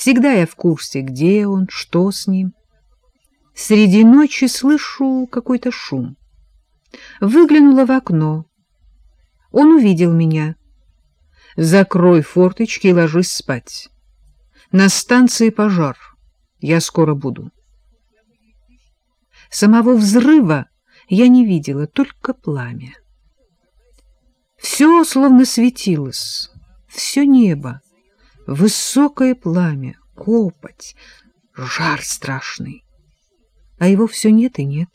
Всегда я в курсе, где он, что с ним. Среди ночи слышу какой-то шум. Выглянула в окно. Он увидел меня. «Закрой форточки и ложись спать. На станции пожар. Я скоро буду». Самого взрыва я не видела, только пламя. Все словно светилось, все небо, высокое пламя, копоть, жар страшный. А его все нет и нет.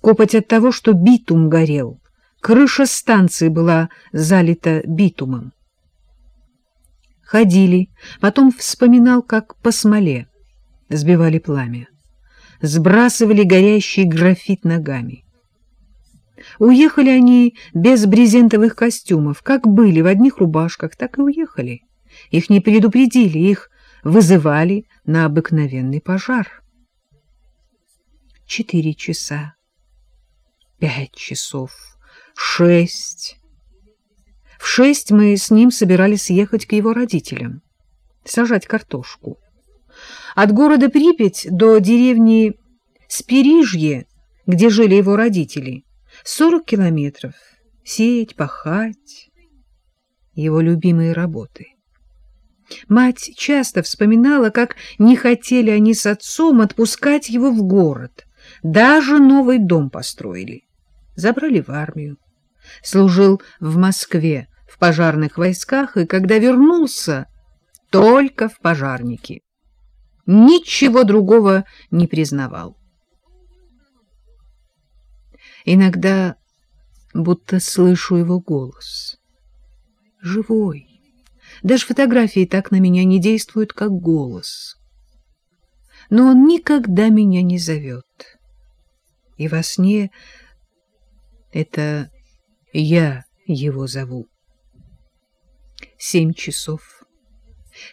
Копоть от того, что битум горел, крыша станции была залита битумом. Ходили, потом вспоминал, как по смоле сбивали пламя, сбрасывали горящий графит ногами. Уехали они без брезентовых костюмов, как были в одних рубашках, так и уехали. Их не предупредили, их вызывали на обыкновенный пожар. Четыре часа, пять часов, шесть. В шесть мы с ним собирались ехать к его родителям, сажать картошку. От города Припять до деревни Спирижье, где жили его родители, Сорок километров. Сеять, пахать. Его любимые работы. Мать часто вспоминала, как не хотели они с отцом отпускать его в город. Даже новый дом построили. Забрали в армию. Служил в Москве в пожарных войсках, и когда вернулся, только в пожарнике. Ничего другого не признавал. Иногда будто слышу его голос. Живой. Даже фотографии так на меня не действуют, как голос. Но он никогда меня не зовет. И во сне это я его зову. Семь часов.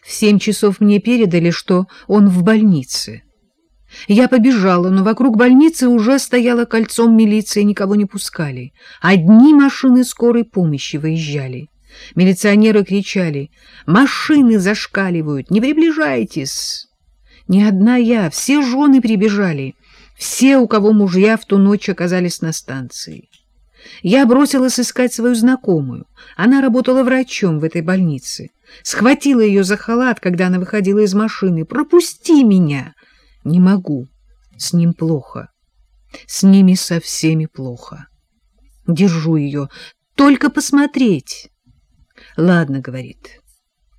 В семь часов мне передали, что он в больнице. Я побежала, но вокруг больницы уже стояло кольцом милиции, никого не пускали. Одни машины скорой помощи выезжали. Милиционеры кричали «Машины зашкаливают! Не приближайтесь!» Не одна я, все жены прибежали, все, у кого мужья в ту ночь оказались на станции. Я бросилась искать свою знакомую. Она работала врачом в этой больнице. Схватила ее за халат, когда она выходила из машины. «Пропусти меня!» Не могу. С ним плохо. С ними со всеми плохо. Держу ее. Только посмотреть. Ладно, говорит.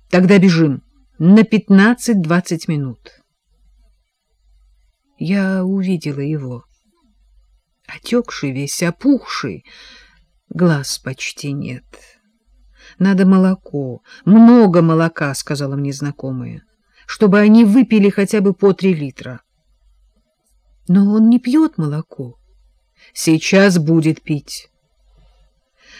Тогда бежим. На пятнадцать-двадцать минут. Я увидела его. Отекший весь, опухший. Глаз почти нет. Надо молоко. Много молока, сказала мне знакомая чтобы они выпили хотя бы по три литра. Но он не пьет молоко. Сейчас будет пить.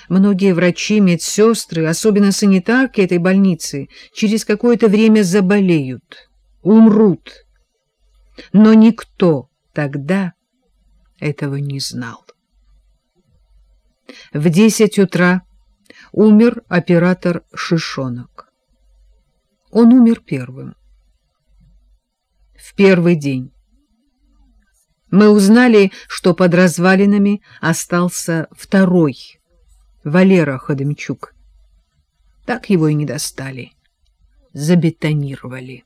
Многие врачи, медсестры, особенно санитарки этой больницы, через какое-то время заболеют, умрут. Но никто тогда этого не знал. В десять утра умер оператор Шишонок. Он умер первым в первый день. Мы узнали, что под развалинами остался второй, Валера Ходымчук. Так его и не достали. Забетонировали.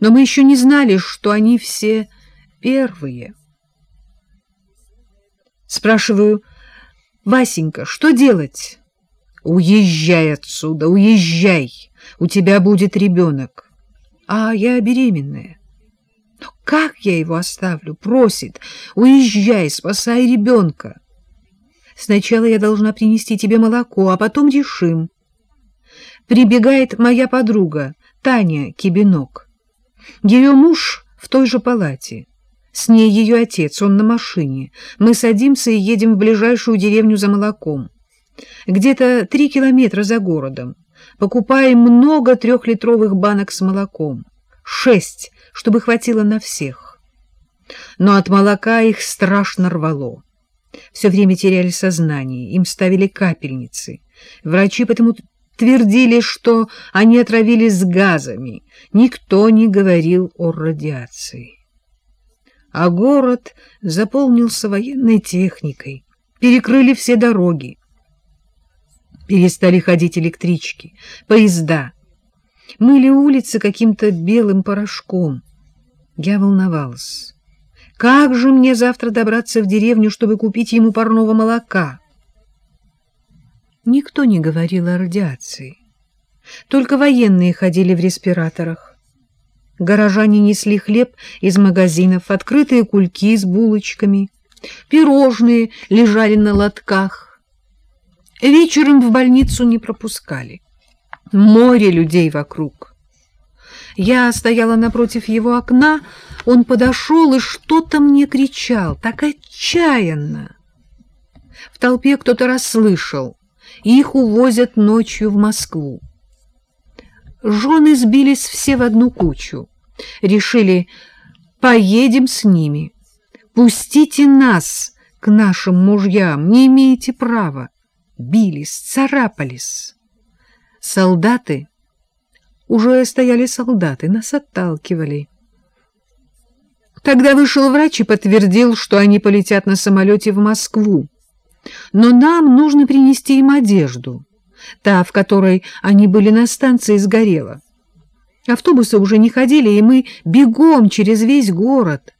Но мы еще не знали, что они все первые. Спрашиваю, Васенька, что делать? Уезжай отсюда, уезжай, у тебя будет ребенок а я беременная. Но как я его оставлю? Просит, уезжай, спасай ребенка. Сначала я должна принести тебе молоко, а потом решим. Прибегает моя подруга, Таня Кибинок. Ее муж в той же палате. С ней ее отец, он на машине. Мы садимся и едем в ближайшую деревню за молоком. Где-то три километра за городом покупаем много трехлитровых банок с молоком. Шесть, чтобы хватило на всех. Но от молока их страшно рвало. Все время теряли сознание, им ставили капельницы. Врачи потому твердили, что они отравились газами. Никто не говорил о радиации. А город заполнился военной техникой. Перекрыли все дороги. Перестали ходить электрички, поезда. Мыли улицы каким-то белым порошком. Я волновалась. Как же мне завтра добраться в деревню, чтобы купить ему парного молока? Никто не говорил о радиации. Только военные ходили в респираторах. Горожане несли хлеб из магазинов, открытые кульки с булочками, пирожные лежали на лотках. Вечером в больницу не пропускали. Море людей вокруг. Я стояла напротив его окна, он подошел и что-то мне кричал, так отчаянно. В толпе кто-то расслышал. Их увозят ночью в Москву. Жены сбились все в одну кучу. Решили, поедем с ними. Пустите нас к нашим мужьям, не имеете права. Бились, царапались. Солдаты, уже стояли солдаты, нас отталкивали. Тогда вышел врач и подтвердил, что они полетят на самолете в Москву. Но нам нужно принести им одежду. Та, в которой они были на станции, сгорела. Автобусы уже не ходили, и мы бегом через весь город.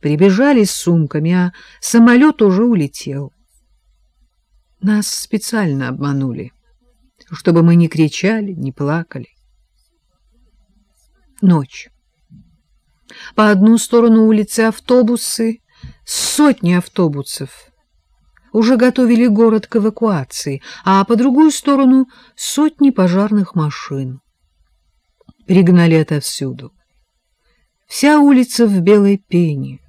Прибежали с сумками, а самолет уже улетел. Нас специально обманули, чтобы мы не кричали, не плакали. Ночь. По одну сторону улицы автобусы, сотни автобусов — уже готовили город к эвакуации, а по другую сторону сотни пожарных машин. Пригнали отовсюду. Вся улица в белой пене.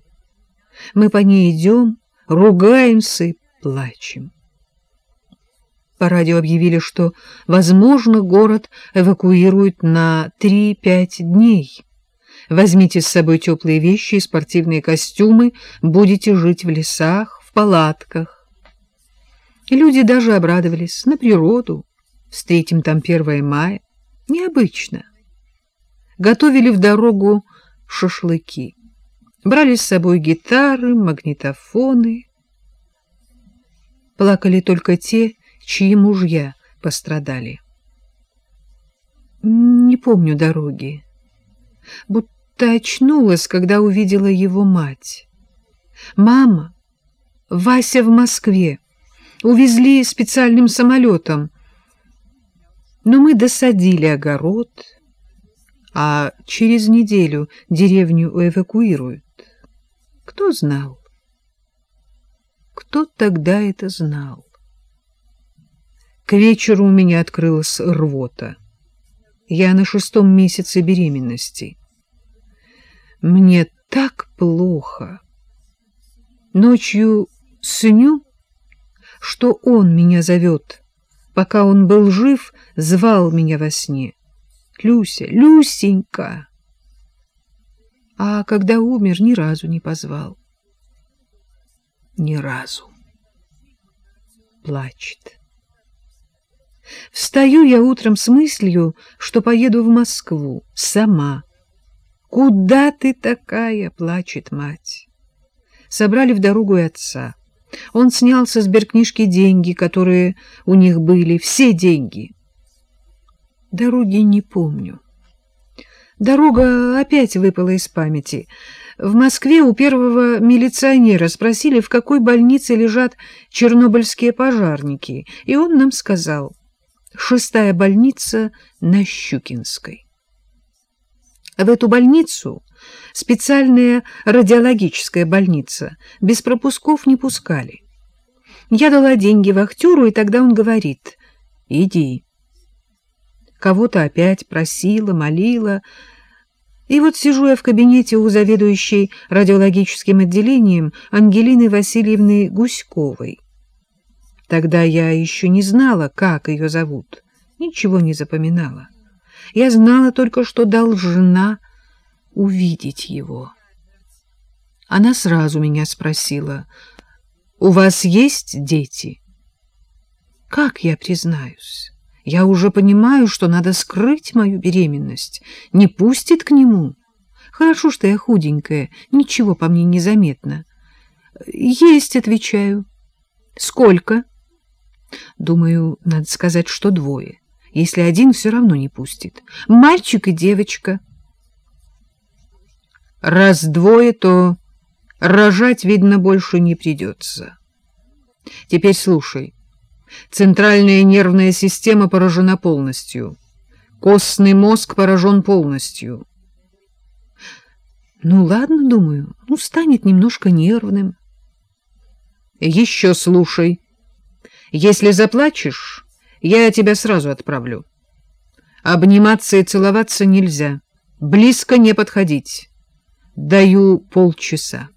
Мы по ней идем, ругаемся и плачем. По радио объявили, что, возможно, город эвакуируют на 3-5 дней. Возьмите с собой теплые вещи и спортивные костюмы, будете жить в лесах, в палатках. И люди даже обрадовались на природу. Встретим там 1 мая. Необычно. Готовили в дорогу шашлыки. Брали с собой гитары, магнитофоны. Плакали только те, чьи мужья пострадали. Не помню дороги. Будто очнулась, когда увидела его мать. Мама, Вася в Москве увезли специальным самолетом. Но мы досадили огород, а через неделю деревню эвакуируют. Кто знал? Кто тогда это знал? К вечеру у меня открылась рвота. Я на шестом месяце беременности. Мне так плохо. Ночью сню, что он меня зовет. Пока он был жив, звал меня во сне. Люся, Люсенька! А когда умер, ни разу не позвал. Ни разу. Плачет. Встаю я утром с мыслью, что поеду в Москву сама. «Куда ты такая?» — плачет мать. Собрали в дорогу и отца. Он снял со сберкнижки деньги, которые у них были, все деньги. Дороги не помню. Дорога опять выпала из памяти. В Москве у первого милиционера спросили, в какой больнице лежат чернобыльские пожарники, и он нам сказал, шестая больница на Щукинской. В эту больницу специальная радиологическая больница, без пропусков не пускали. Я дала деньги вахтеру, и тогда он говорит «Иди». Кого-то опять просила, молила. И вот сижу я в кабинете у заведующей радиологическим отделением Ангелины Васильевны Гуськовой. Тогда я еще не знала, как ее зовут, ничего не запоминала. Я знала только, что должна увидеть его. Она сразу меня спросила, «У вас есть дети?» Как я признаюсь? Я уже понимаю, что надо скрыть мою беременность. Не пустит к нему. Хорошо, что я худенькая, ничего по мне не заметно. Есть, отвечаю. Сколько? Думаю, надо сказать, что двое. Если один, все равно не пустит. Мальчик и девочка. Раз двое, то рожать, видно, больше не придется. Теперь слушай. Центральная нервная система поражена полностью. Костный мозг поражен полностью. Ну, ладно, думаю, ну, станет немножко нервным. Еще слушай. Если заплачешь, я тебя сразу отправлю. Обниматься и целоваться нельзя. Близко не подходить. Даю полчаса.